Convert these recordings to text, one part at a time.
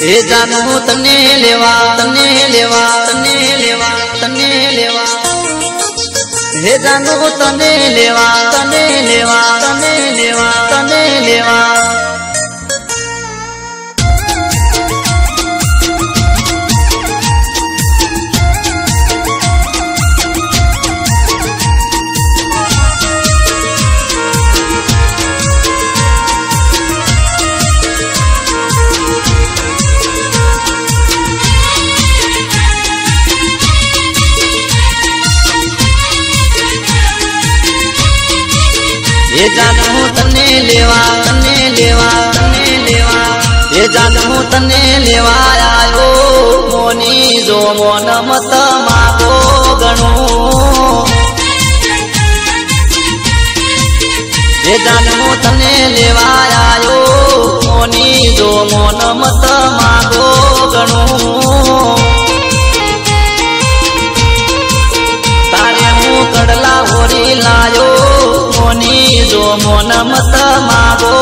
એ જાનું તને લેવા તને લેવા તને લેવા તને લેવા. હે જાનું તને લેવા તને લેવા તને લેવા તને લેવા. લેવા, તને લેવા તને લેવા. એ જાનું તને લેવા આવ્યો મોની જો મોન મત માગો ગણું. એ જાનું તને લેવા આવ્યો મોની જો મોન મત માગો ગણું. મોની મત માગો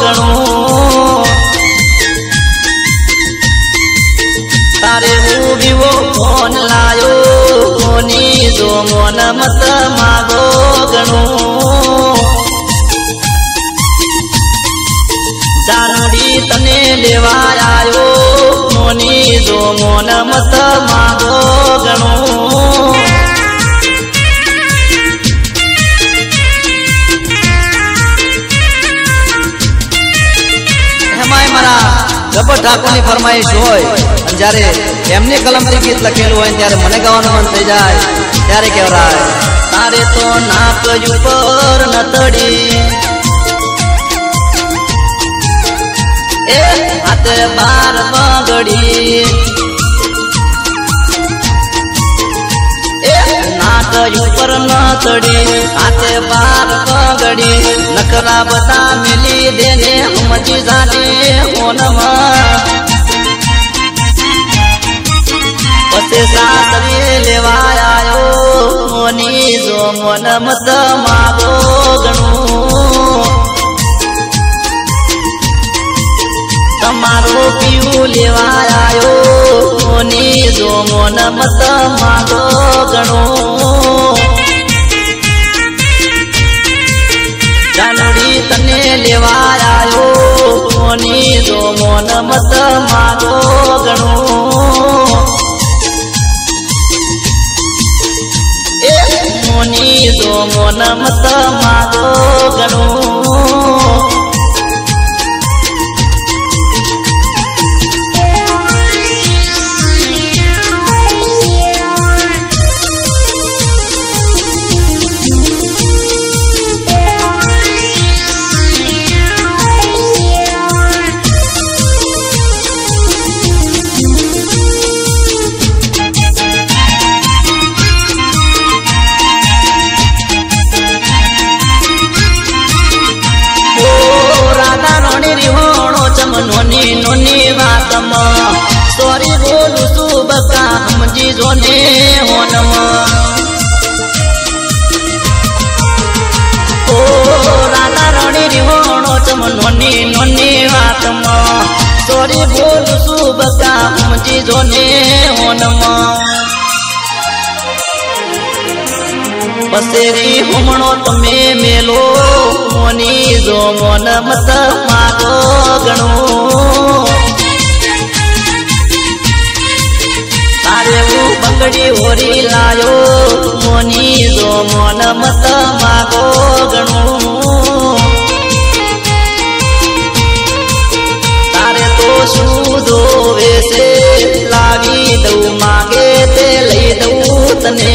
ગણું તારે હું વિવો ફોન લાયો મોની જો મોન મત માગો ગણું જાનડી તને લેવા આવ્યો મોની જો મોન મત માગો. ઠાકોરની ફરમાઈશ હોય અને જ્યારે એમની કલમથી ગીત લખેલું હોય ત્યારે મને ગાવાનું મન થઈ જાય, ત્યારે કહેવાય, તારે તો નાક ઉપર નતડી એ હાથે બાર બગડી નાક ઉપર ચડી, હાથે બાર પગડી નકરા બધા મિલી દેને મચી જાડી ઓનમાં પછી સાસરી લેવા આવ્યો મોની જો મોન મત માગો ગણું. તમારો પીવું લેવા મોની જો મોન મત માગો ગણું. લેવા આવ્યો મોની જો મોન મત માગો ગણું. મોની જો મોન મત માગો ગણું. ચમ નોની નોની વાતમાં. સોરી બોલ છું બકા સમજી જો ને હોનમાં. પસેરી હુમણો તમે મેલો, મોની જો મોન મત માગો ગણો. તારે હું બંગડી ઓરી લાયો, મોની જો મોન મત માગો ગણું. શું જોવે છે, લાવી દઉં, માગે તે લઈ દઉં તને.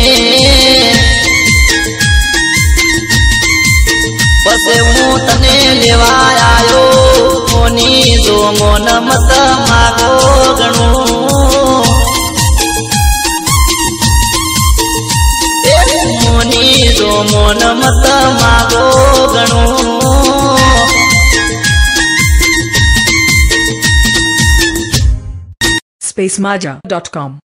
પછી હું તને લેવા આવ્યો મોની જો મોન મત માગો? gracemaja.com.